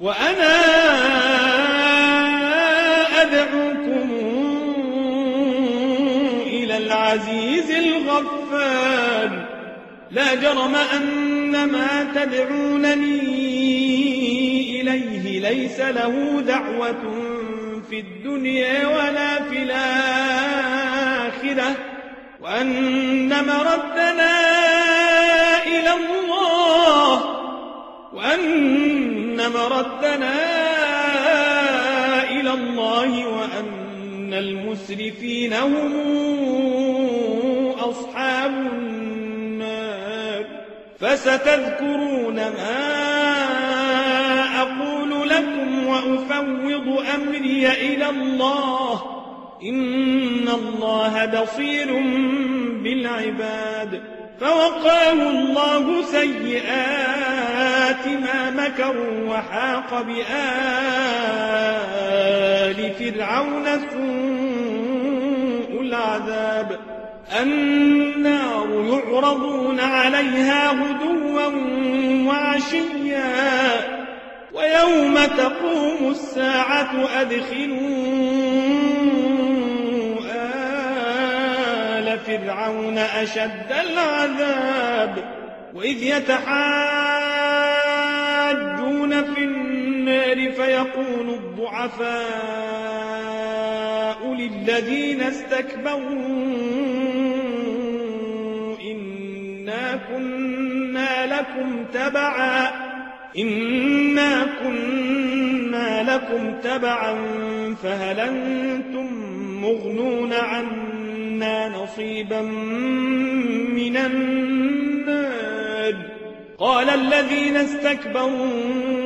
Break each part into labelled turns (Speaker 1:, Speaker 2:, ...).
Speaker 1: وأنا أدعوكم إلى العزيز الغفار. لا جرم أن ما تدعونني إليه ليس له دعوة في الدنيا ولا في الآخرة وأن مردنا إلى الله وأن مردنا إلى الله وأن المسرفين هم أصحاب النار. فستذكرون ما أقول لكم وأفوض أمري إلى الله. إن الله بصير بالعباد. فوقاه الله سيئات ما مكروا وحاق بآل فرعون سوء العذاب النار يعرضون عليها غدوا وعشيا ويوم تقوم الساعة أدخلوا آل فرعون أشد العذاب وإذ يتحاجون في النار فيقول الضعفاء للذين استكبروا إنا كنا لكم تبعا إنا كنا لكم تبعا فهل أنتم مغنون عنا نصيبا من النار؟ قال الذين استكبروا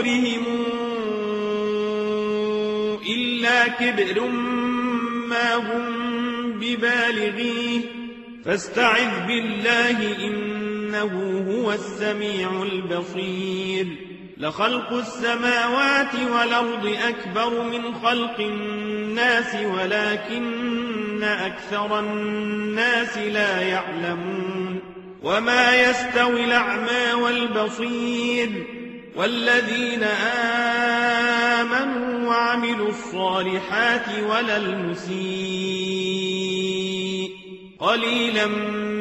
Speaker 1: صدورهم إلا كبر ما هم ببالغيه فاستعذ بالله إنه هو السميع البصير لخلق السماوات والأرض أكبر من خلق الناس ولكن أكثر الناس لا يعلمون وما يستوي الأعمى والبصير والذين آمنوا وعملوا الصالحات ولا المسيء. قليلا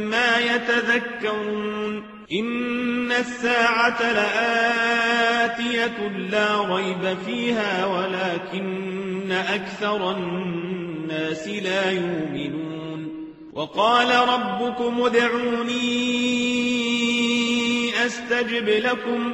Speaker 1: ما يتذكرون. إن الساعة لآتية لا ريب فيها ولكن أكثر الناس لا يؤمنون. وقال ربكم ادعوني أستجب لكم.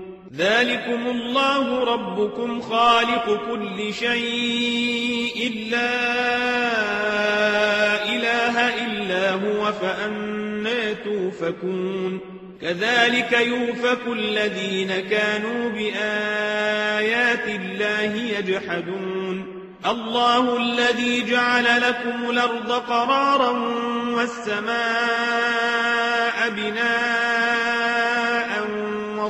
Speaker 1: ذلكم الله ربكم خالق كل شيء لا إله إلا هو فأنا توفكون. كذلك يوفك الذين كانوا بآيات الله يجحدون. الله الذي جعل لكم الأرض قرارا والسماء بناء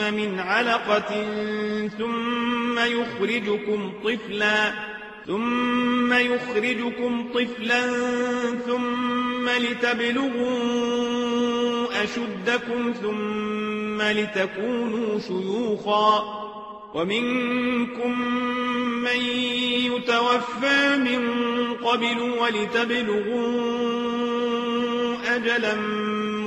Speaker 1: من علقة ثم يخرجكم طفلا ثم يخرجكم طفلا ثم لتبلغوا أشدكم ثم لتكونوا شيوخا. ومنكم من يتوفى من قبل ولتبلغوا أجلا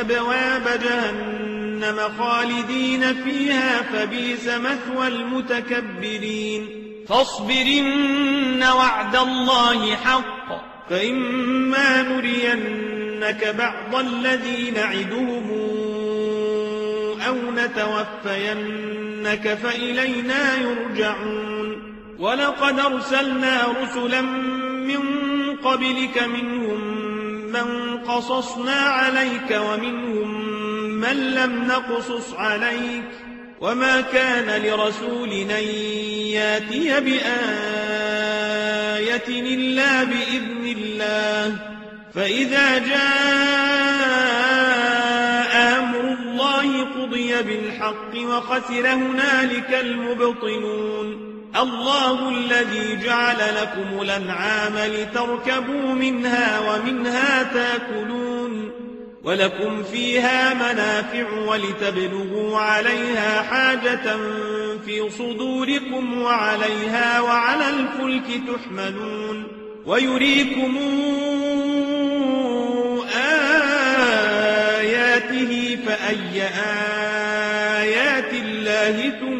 Speaker 1: أبواب جهنم خالدين فيها فبئس مثوى المتكبرين. فاصبرن وعد الله حق. فإما نرينك بعض الذي نعدهم أو نتوفينك فإلينا يرجعون. ولقد أرسلنا رسلا من قبلك منهم من قصصنا عليك ومنهم من لم نقصص عليك وما كان لرسول أن ياتي بآية إلا بإذن الله فإذا جاء أمر الله قضي بالحق وخسر هنالك المبطلون الله الذي جعل لكم الأنعام لتركبوا منها ومنها تاكلون ولكم فيها منافع ولتبلغوا عليها حاجة في صدوركم وعليها وعلى الفلك تحملون ويريكم آياته فأي آيات الله تنكرون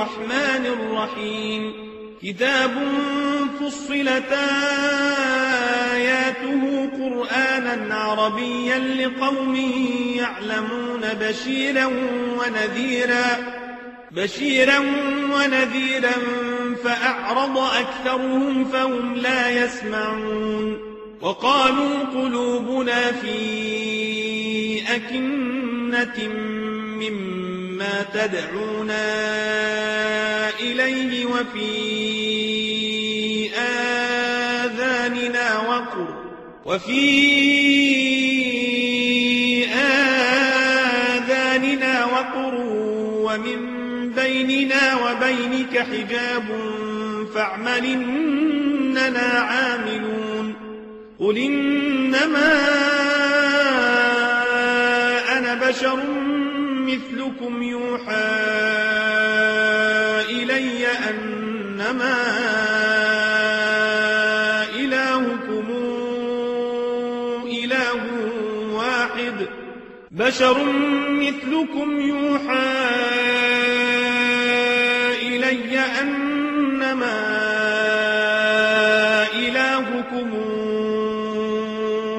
Speaker 1: الرحمن الرحيم. كتاب فصلت آياته قرآنا عربيا لقوم يعلمون بشيرا ونذيرا بشيرا ونذيرا فأعرض أكثرهم فهم لا يسمعون. وقالوا قلوبنا في أكنة مما تدعونا إليه وفي آذاننا وقر. وفي آذاننا وقر ومن بيننا وبينك حجاب فاعمل إننا عاملون. قل إنما أنا بشر مثلكم يوحى إلي أنما إلهكم إله واحد. بشر مثلكم يوحى إلي أنما إلهكم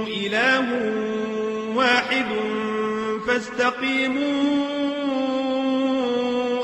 Speaker 1: إله واحد. فاستقيموا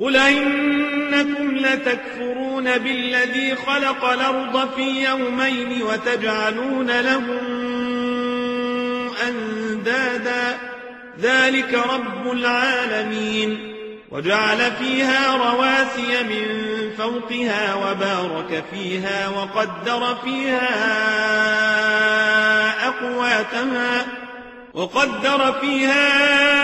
Speaker 1: قل إنكم لتكفرون بالذي خلق الأرض في يومين وتجعلون له أندادا ذلك رب العالمين وجعل فيها رواسي من فوقها وبارك فيها وقدر فيها أقواتها وقدر فيها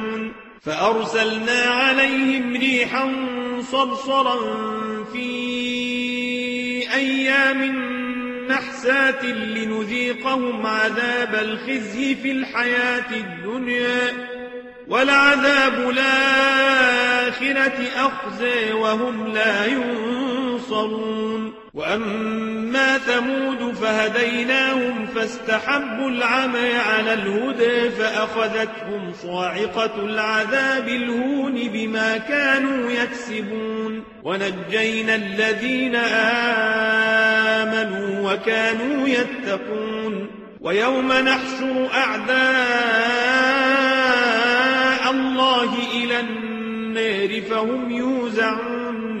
Speaker 1: فأرسلنا عليهم ريحا صرصرا في أيام نحسات لنذيقهم عذاب الخزي في الحياة الدنيا ولعذاب الآخرة أخزي وهم لا ينصرون وأما ثمود فهديناهم فاستحبوا العمى على الهدى فأخذتهم صاعقة العذاب الهون بما كانوا يكسبون. ونجينا الذين آمنوا وكانوا يتقون. ويوم نحشر أعداء الله إلى النار فهم يوزعون.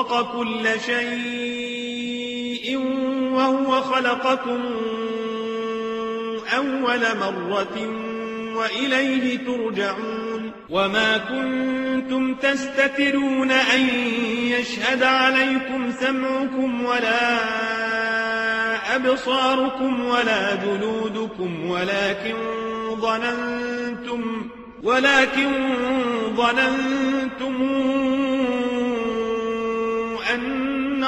Speaker 1: أنطق كل شيء وهو خلقكم أول مرة وإليه ترجعون وما كنتم تستترون أن يشهد عليكم سمعكم ولا أبصاركم ولا جلودكم ولكن ظننتم ولكن ظننتم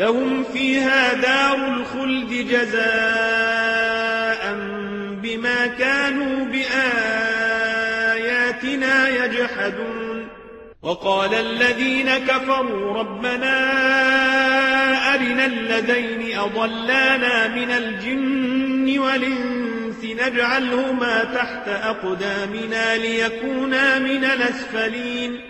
Speaker 1: لهم فيها دار الخلد جزاء بما كانوا بآياتنا يجحدون. وقال الذين كفروا ربنا أرنا الذين أضلانا من الجن والإنس نجعلهما تحت أقدامنا ليكونا من الأسفلين.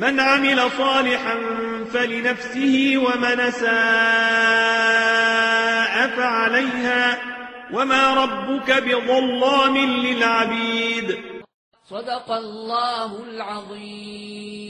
Speaker 1: من عمل صالحا فلنفسه ومن ساء فعليها وما ربك بظلام للعبيد.
Speaker 2: صدق الله العظيم.